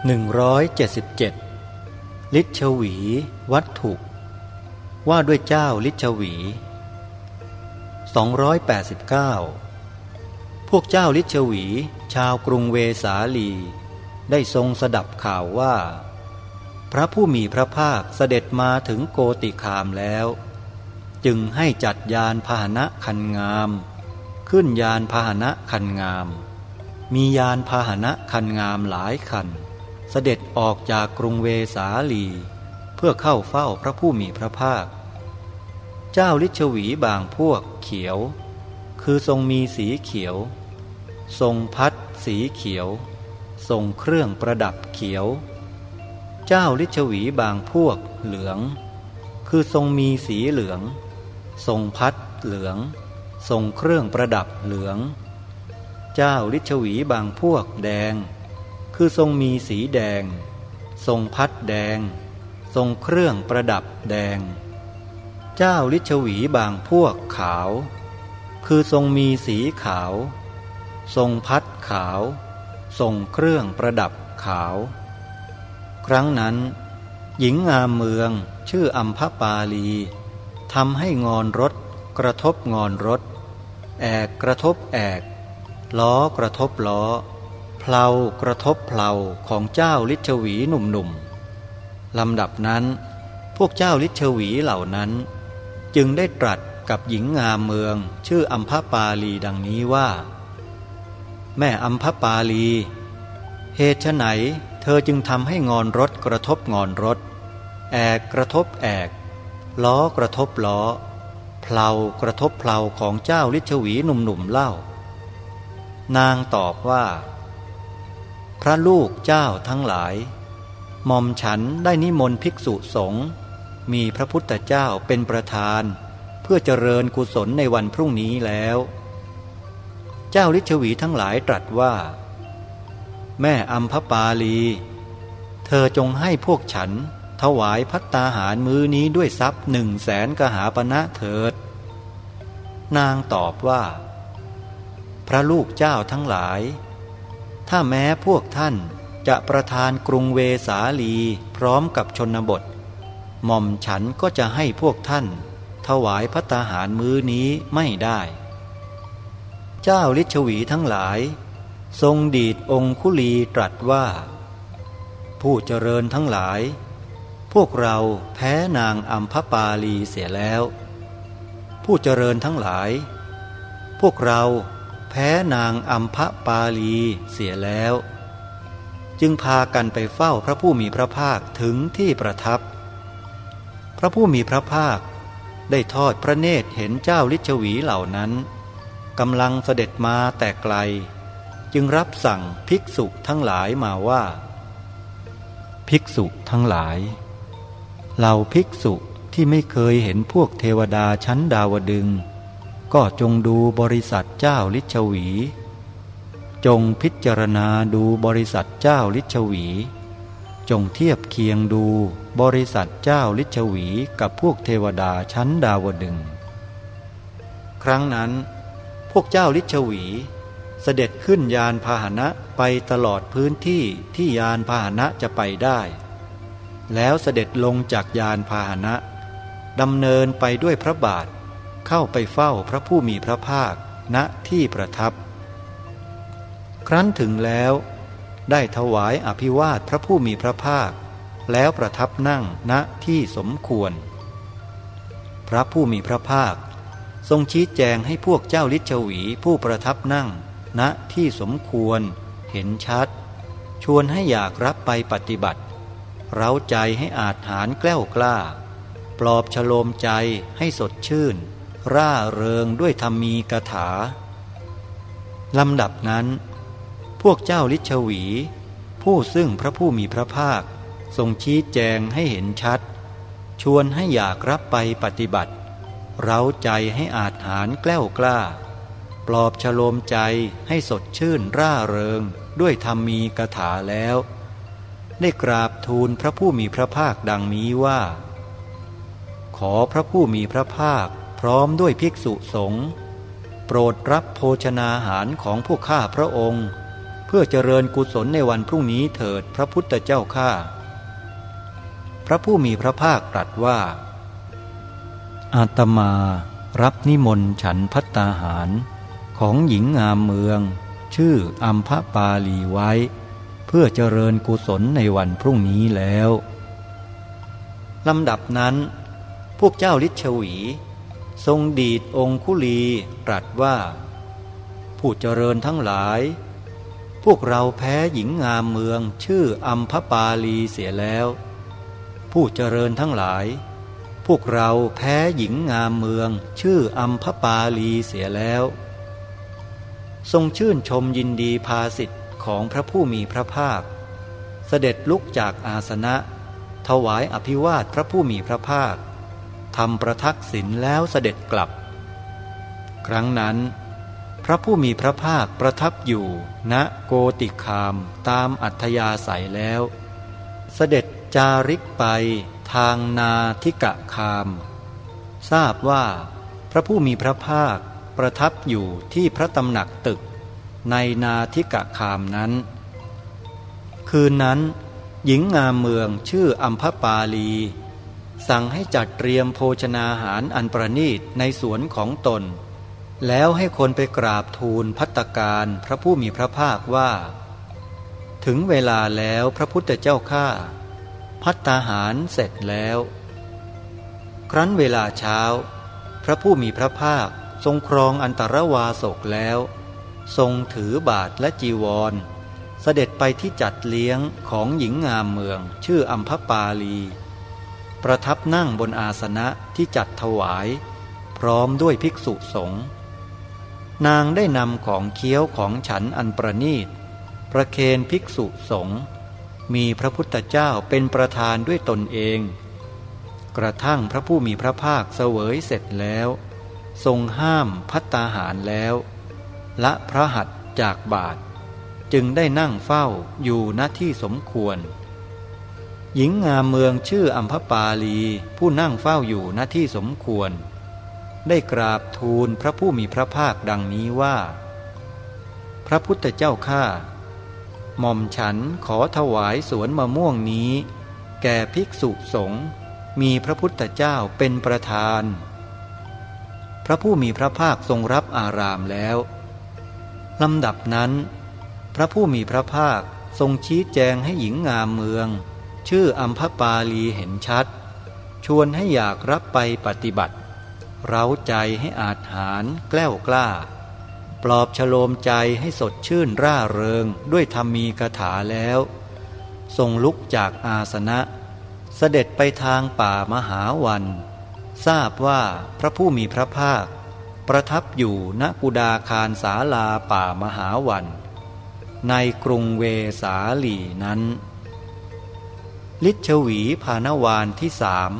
177ลิชวี วัตถุว่าด้วยเจ้าลิชวี 289 พวกเจ้าลิชวี ชาวกรุงเวสาลี ได้ทรงสดับข่าวว่า พระผู้มีพระภาคเสด็จมาถึงโกติคามแล้ว จึงให้จัดยานพาหนะคันงาม ขึ้นยานพาหนะคันงาม มียานพาหนะคันงามหลายคัน เสด็จออกจากกรุงเวสาลี เพื่อเข้าเฝ้าพระผู้มีพระภาค เจ้าลิชวีบางพวกเขียว คือทรงมีสีเขียว ทรงพัดสีเขียว ทรงเครื่องประดับเขียว เจ้าลิชวีบางพวกเหลือง คือทรงมีสีเหลือง ทรงพัดเหลือง ทรงเครื่องประดับเหลือง เจ้าลิชวีบางพวกแดง คือทรงมีสีแดง ทรงพัดแดง ทรงเครื่องประดับแดง เจ้าลิชวีบางพวกขาว คือทรงมีสีขาว ทรงพัดขาว ทรงเครื่องประดับขาว ครั้งนั้น หญิงงามเมืองชื่ออัมพปาลีทำให้งอนรถกระทบงอนรถ แอกกระทบแอก ล้อกระทบล้อ เพลากระทบเพลาของเจ้าลิชวีหนุ่มๆลำดับนั้น พวกเจ้าลิชวีเหล่านั้น จึงได้ตรัสกับหญิงงามเมือง ชื่ออัมพปาลีดังนี้ว่า แม่อัมพปาลี เหตุไหนเธอจึงทำให้งอนรถกระทบงอนรถ แอกกระทบแอกล้อกระทบล้อเพลากระทบเพลาของเจ้าลิชวีหนุ่มๆเล่า นางตอบว่า พระลูกเจ้าทั้งหลายหม่อมฉันได้นิมนต์ภิกษุสงฆ์มีพระพุทธเจ้าเป็นประธาน เพื่อเจริญกุศลในวันพรุ่งนี้แล้ว เจ้าลิชวีทั้งหลายตรัสว่า แม่อัมพปาลี เธอจงให้พวกฉันถวายพัตตาหารมื้อนี้ด้วยทรัพย์หนึ่งแสนกหาปณะเถิด นางตอบว่า พระลูกเจ้าทั้งหลาย ถ้าแม้พวกท่านจะประทานกรุงเวสาลีพร้อมกับชนบท หม่อมฉันก็จะให้พวกท่าน ถวายพระตาหารมื้อนี้ไม่ได้ เจ้าลิชวีทั้งหลาย ทรงดีดองคุลีตรัสว่า ผู้เจริญทั้งหลาย พวกเราแพ้นางอัมพปาลีเสียแล้ว ผู้เจริญทั้งหลาย พวกเรา แพ้นางอัมพะปาลีเสียแล้ว จึงพากันไปเฝ้าพระผู้มีพระภาคถึงที่ประทับ พระผู้มีพระภาคได้ทอดพระเนตรเห็นเจ้าลิชวีเหล่านั้นกำลังเสด็จมาแต่ไกล จึงรับสั่งภิกษุทั้งหลายมาว่า ภิกษุทั้งหลายเหล่าภิกษุที่ไม่เคยเห็นพวกเทวดาชั้นดาวดึง ก็จงดูบริษัทเจ้าลิชวี จงพิจารณาดูบริษัทเจ้าลิชวี จงเทียบเคียงดูบริษัทเจ้าลิชวีกับพวกเทวดาชั้นดาวดึง ครั้งนั้นพวกเจ้าลิชวีเสด็จขึ้นยานพาหนะไปตลอดพื้นที่ที่ยานพาหนะจะไปได้ แล้วเสด็จลงจากยานพาหนะดำเนินไปด้วยพระบาท เข้าไปเฝ้าพระผู้มีพระภาคณที่ประทับ ครั้นถึงแล้ว ได้ถวายอภิวาทพระผู้มีพระภาค แล้วประทับนั่งณที่สมควร พระผู้มีพระภาค ทรงชี้แจงให้พวกเจ้าลิชวีผู้ประทับนั่ง ณที่สมควร เห็นชัด ชวนให้อยากรับไปปฏิบัติ เร้าใจให้อาจหารแกล้วกล้า ปลอบฉโลมใจให้สดชื่น ร่าเริงด้วยธรรมีกถาลำดับนั้น พวกเจ้าลิชวี ผู้ซึ่งพระผู้มีพระภาค ทรงชี้แจงให้เห็นชัด ชวนให้อยากรับไปปฏิบัติ เร้าใจให้อาจหารแกล้วกล้า ปลอบฉโลมใจให้สดชื่นร่าเริงด้วยธรรมีกถาแล้ว ได้กราบทูลพระผู้มีพระภาคดังนี้ว่า ขอพระผู้มีพระภาค พร้อมด้วยภิกษุสงฆ์โปรดรับโภชนาหารของพวกข้าพระองค์พพื่อเจริญกุศลในวันพรุ่งนี้เถิดพระพุทธเจ้าข้าพระผู้มีพระภาคตรัสว่า อาตมารับนิมนต์ฉันพัตตาหารของหญิงงามเมือง ชื่ออัมพปาลีไว้ เพื่อเจริญกุศลในวันพรุ่งนี้แล้วลำดับนั้น พวกเจ้าลิชวี ทรงดีดองคุลีตรัสว่า ผู้เจริญทั้งหลาย พวกเราแพ้หญิงงามเมืองชื่ออัมพปาลีเสียแล้ว ผู้เจริญทั้งหลาย พวกเราแพ้หญิงงามเมือง ชื่ออัมพปาลีเสียแล้ว ทรงชื่นชมยินดีภาสิทธิ์ของพระผู้มีพระภาค เสด็จลุกจากอาสนะ ถวายอภิวาทพระผู้มีพระภาค ทำประทักษิณแล้วเสด็จกลับ ครั้งนั้น พระผู้มีพระภาคประทับอยู่ณโกติคามตามอัธยาศัยแล้ว เสด็จจาริกไปทางนาทิกะคาม ทราบว่า พระผู้มีพระภาคประทับอยู่ที่พระตำหนักตึกในนาทิกะคามนั้น คืนนั้น หญิงงามเมืองชื่ออัมพปาลี สั่งให้จัดเตรียมโภชนาหารอันประณีตในสวนของตน แล้วให้คนไปกราบทูลพัตการพระผู้มีพระภาคว่า ถึงเวลาแล้วพระพุทธเจ้าข้าพัตตาหารเสร็จแล้ว ครั้นเวลาเช้า พระผู้มีพระภาคทรงครองอันตรวาสกแล้ว ทรงถือบาทและจีวร เสด็จไปที่จัดเลี้ยงของหญิงงามเมือง ชื่ออัมพปาลี ประทับนั่งบนอาสนะที่จัดถวาย พร้อมด้วยภิกษุสงฆ์นางได้นำของเคี้ยวของฉันอันประนีต ประเคนภิกษุสงฆ์มีพระพุทธเจ้าเป็นประธานด้วยตนเอง กระทั่งพระผู้มีพระภาคเสวยเสร็จแล้ว ทรงห้ามพัตตาหารแล้ว ละพระหัตจากบาท จึงได้นั่งเฝ้าอยู่ณที่สมควร หญิงงามเมืองชื่ออัมพปาลี ผู้นั่งเฝ้าอยู่ณที่สมควร ได้กราบทูลพระผู้มีพระภาคดังนี้ว่า พระพุทธเจ้าข้าหม่อมฉันขอถวายสวนมะม่วงนี้ แก่ภิกษุสงฆ์มีพระพุทธเจ้าเป็นประธาน พระผู้มีพระภาคทรงรับอารามแล้วลำดับนั้น พระผู้มีพระภาคทรงชี้แจงให้หญิงงามเมือง ชื่ออัมพปาลีเห็นชัด ชวนให้อยากรับไปปฏิบัติ เร้าใจให้อาจหารแกล้วกล้า ปลอบฉโลมใจให้สดชื่นร่าเริงด้วยธรรมีกถาแล้ว ทรงลุกจากอาสนะ เสด็จไปทางป่ามหาวัน ทราบว่าพระผู้มีพระภาค ประทับอยู่ณกุดาคารสาลาป่ามหาวัน ในกรุงเวสาลีนั้น ลิชวีพานวานที่สาม